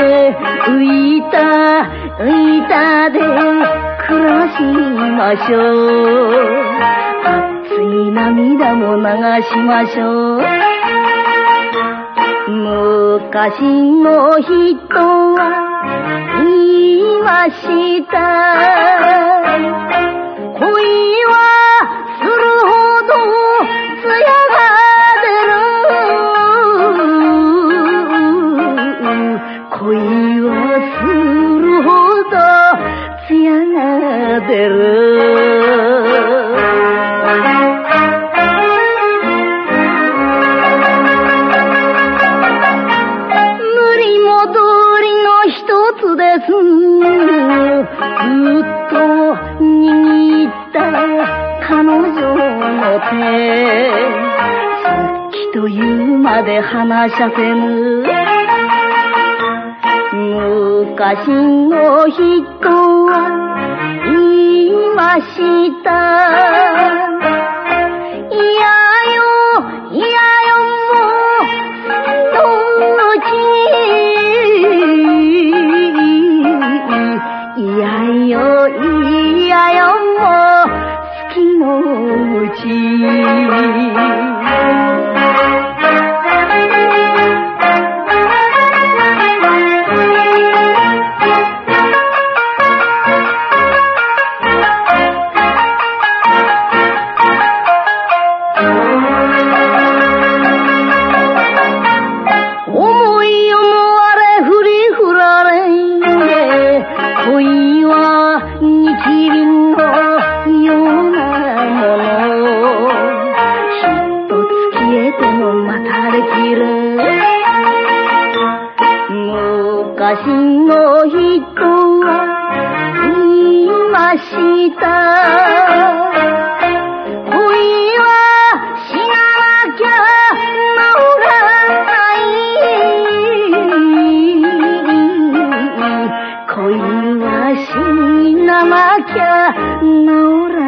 浮いた、浮いたで暮らしましょう。熱い涙も流しましょう。昔の人は言いました。が出る。塗り戻りの一つです。ずっと握った彼女の手。好きと言うまで話させぬ。昔の人はましたいやよいやよもうのうちいやよいやよもう好きのうちもまたできる。昔の人は言いました。恋は死ななきゃ治ら